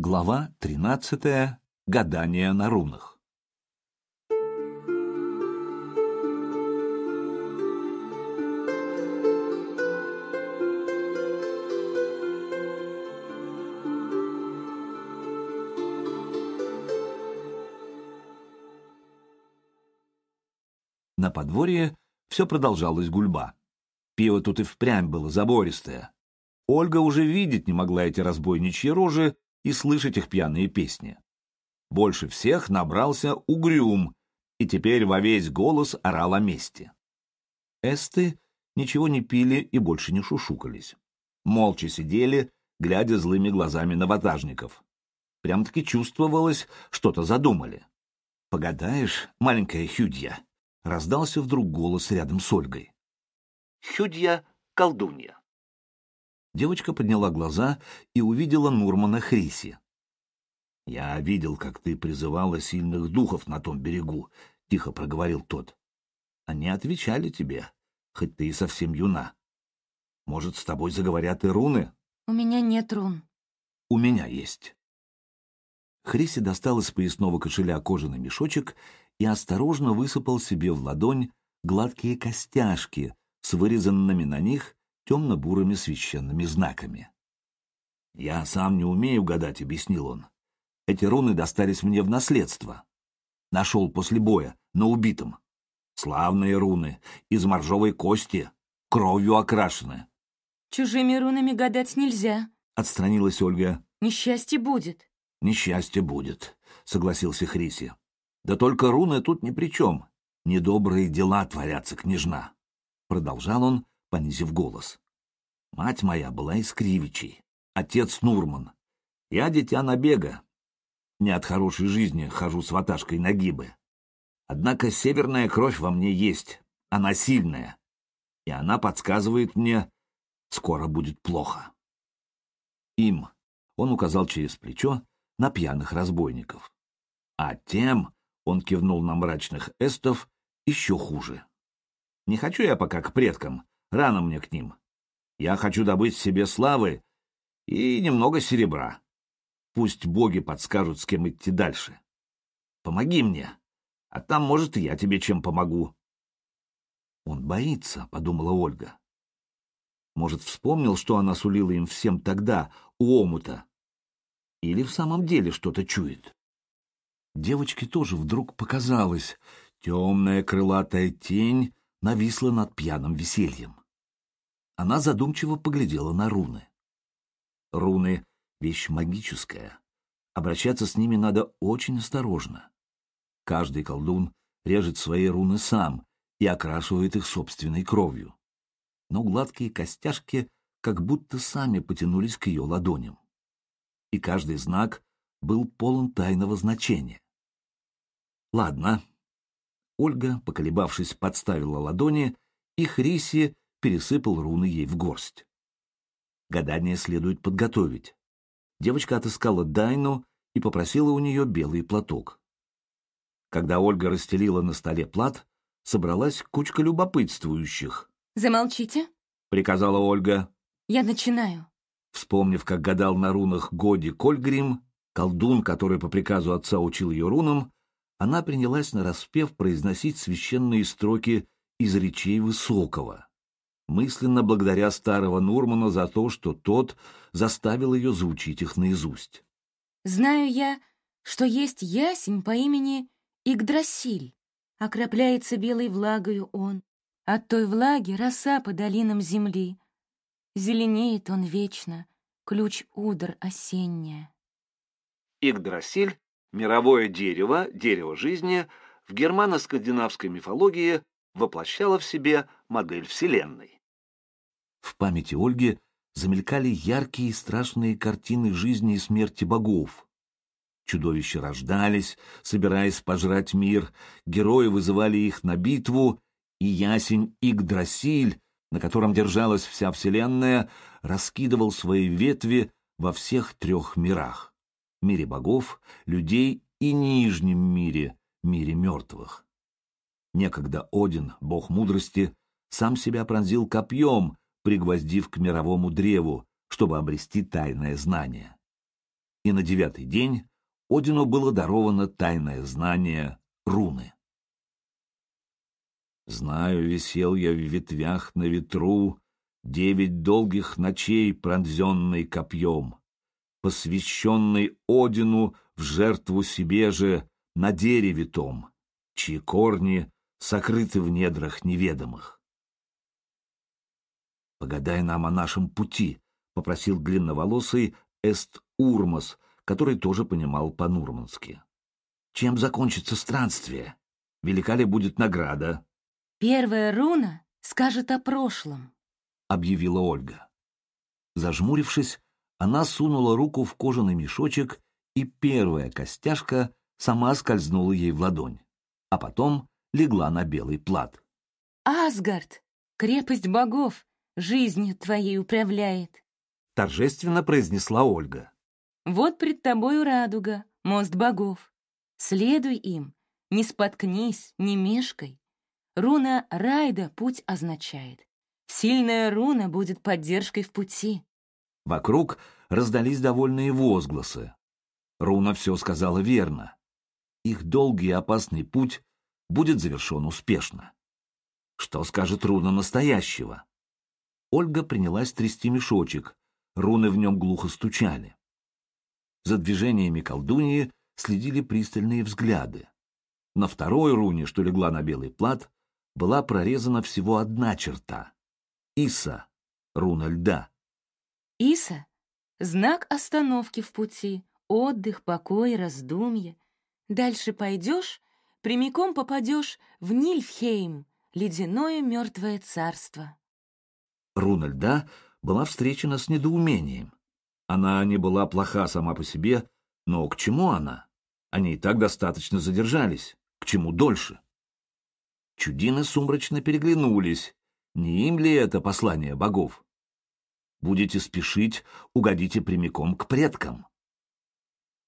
Глава 13. Гадание на рунах. На подворье все продолжалось гульба. Пиво тут и впрямь было забористое. Ольга уже видеть не могла эти разбойничьи рожи и слышать их пьяные песни. Больше всех набрался угрюм, и теперь во весь голос орал о мести. Эсты ничего не пили и больше не шушукались. Молча сидели, глядя злыми глазами на ватажников. Прям-таки чувствовалось, что-то задумали. «Погадаешь, маленькая Хюдья?» — раздался вдруг голос рядом с Ольгой. «Хюдья — колдунья». Девочка подняла глаза и увидела Нурмана Хриси. «Я видел, как ты призывала сильных духов на том берегу», — тихо проговорил тот. «Они отвечали тебе, хоть ты и совсем юна. Может, с тобой заговорят и руны?» «У меня нет рун». «У меня есть». Хриси достал из поясного кошеля кожаный мешочек и осторожно высыпал себе в ладонь гладкие костяшки с вырезанными на них темно-бурыми священными знаками. «Я сам не умею гадать», — объяснил он. «Эти руны достались мне в наследство. Нашел после боя, на убитом. Славные руны, из моржовой кости, кровью окрашены». «Чужими рунами гадать нельзя», — отстранилась Ольга. «Несчастье будет». «Несчастье будет», — согласился Хриси. «Да только руны тут ни при чем. Недобрые дела творятся, княжна». Продолжал он, понизив голос. Мать моя была из Кривичей, отец Нурман. Я дитя набега. Не от хорошей жизни хожу с ваташкой на гибы. Однако северная кровь во мне есть, она сильная. И она подсказывает мне, скоро будет плохо. Им, он указал через плечо, на пьяных разбойников. А тем, он кивнул на мрачных эстов, еще хуже. Не хочу я пока к предкам, Рано мне к ним. Я хочу добыть себе славы и немного серебра. Пусть боги подскажут, с кем идти дальше. Помоги мне, а там, может, и я тебе чем помогу. Он боится, — подумала Ольга. Может, вспомнил, что она сулила им всем тогда, у омута? Или в самом деле что-то чует? Девочке тоже вдруг показалось, темная крылатая тень нависла над пьяным весельем. Она задумчиво поглядела на руны. Руны — вещь магическая. Обращаться с ними надо очень осторожно. Каждый колдун режет свои руны сам и окрашивает их собственной кровью. Но гладкие костяшки как будто сами потянулись к ее ладоням. И каждый знак был полон тайного значения. Ладно. Ольга, поколебавшись, подставила ладони, и Хриси пересыпал руны ей в горсть. Гадание следует подготовить. Девочка отыскала Дайну и попросила у нее белый платок. Когда Ольга расстелила на столе плат, собралась кучка любопытствующих. «Замолчите», — приказала Ольга. «Я начинаю». Вспомнив, как гадал на рунах Годи Кольгрим, колдун, который по приказу отца учил ее рунам, она принялась нараспев произносить священные строки из речей Высокого мысленно благодаря старого Нурмана за то, что тот заставил ее заучить их наизусть. «Знаю я, что есть ясень по имени Игдрасиль. Окропляется белой влагою он. От той влаги роса по долинам земли. Зеленеет он вечно, ключ удр осенняя». Игдрасиль — мировое дерево, дерево жизни, в германо-скандинавской мифологии воплощало в себе модель Вселенной. В памяти Ольги замелькали яркие и страшные картины жизни и смерти богов. Чудовища рождались, собираясь пожрать мир, герои вызывали их на битву, и ясень Игдрасиль, на котором держалась вся вселенная, раскидывал свои ветви во всех трех мирах — мире богов, людей и нижнем мире, мире мертвых. Некогда Один, бог мудрости, сам себя пронзил копьем, пригвоздив к мировому древу, чтобы обрести тайное знание. и на девятый день Одину было даровано тайное знание руны. Знаю, висел я в ветвях на ветру, Девять долгих ночей, пронзенный копьем, Посвященный Одину в жертву себе же На дереве том, чьи корни Сокрыты в недрах неведомых. «Погадай нам о нашем пути», — попросил длинноволосый Эст Урмас, который тоже понимал по-нурмански. «Чем закончится странствие? Велика ли будет награда?» «Первая руна скажет о прошлом», — объявила Ольга. Зажмурившись, она сунула руку в кожаный мешочек, и первая костяшка сама скользнула ей в ладонь, а потом легла на белый плат. «Асгард, крепость богов, жизнью твоей управляет», — торжественно произнесла Ольга. «Вот пред тобою радуга, мост богов. Следуй им, не споткнись, не мешкай. Руна Райда путь означает. Сильная руна будет поддержкой в пути». Вокруг раздались довольные возгласы. Руна все сказала верно. Их долгий и опасный путь будет завершен успешно. Что скажет руна настоящего? Ольга принялась трясти мешочек, руны в нем глухо стучали. За движениями колдуньи следили пристальные взгляды. На второй руне, что легла на белый плат, была прорезана всего одна черта — Иса, руна льда. Иса — знак остановки в пути, отдых, покой, раздумье. Дальше пойдешь, прямиком попадешь в Нильфхейм, ледяное мертвое царство. Руна льда была встречена с недоумением. Она не была плоха сама по себе, но к чему она? Они и так достаточно задержались. К чему дольше? Чудины сумрачно переглянулись. Не им ли это послание богов? Будете спешить, угодите прямиком к предкам.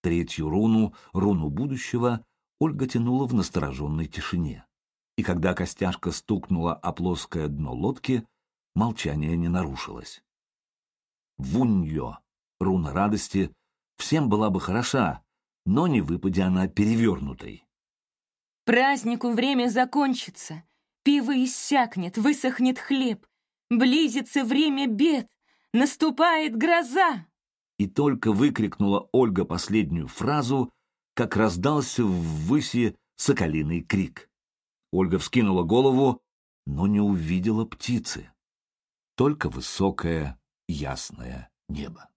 Третью руну, руну будущего, Ольга тянула в настороженной тишине. И когда костяшка стукнула о плоское дно лодки, молчание не нарушилось. Вуньё, руна радости, всем была бы хороша, но не выпадя она перевернутой. Празднику время закончится, пиво иссякнет, высохнет хлеб, близится время бед, наступает гроза. И только выкрикнула Ольга последнюю фразу, как раздался ввыси соколиный крик. Ольга вскинула голову, но не увидела птицы, только высокое ясное небо.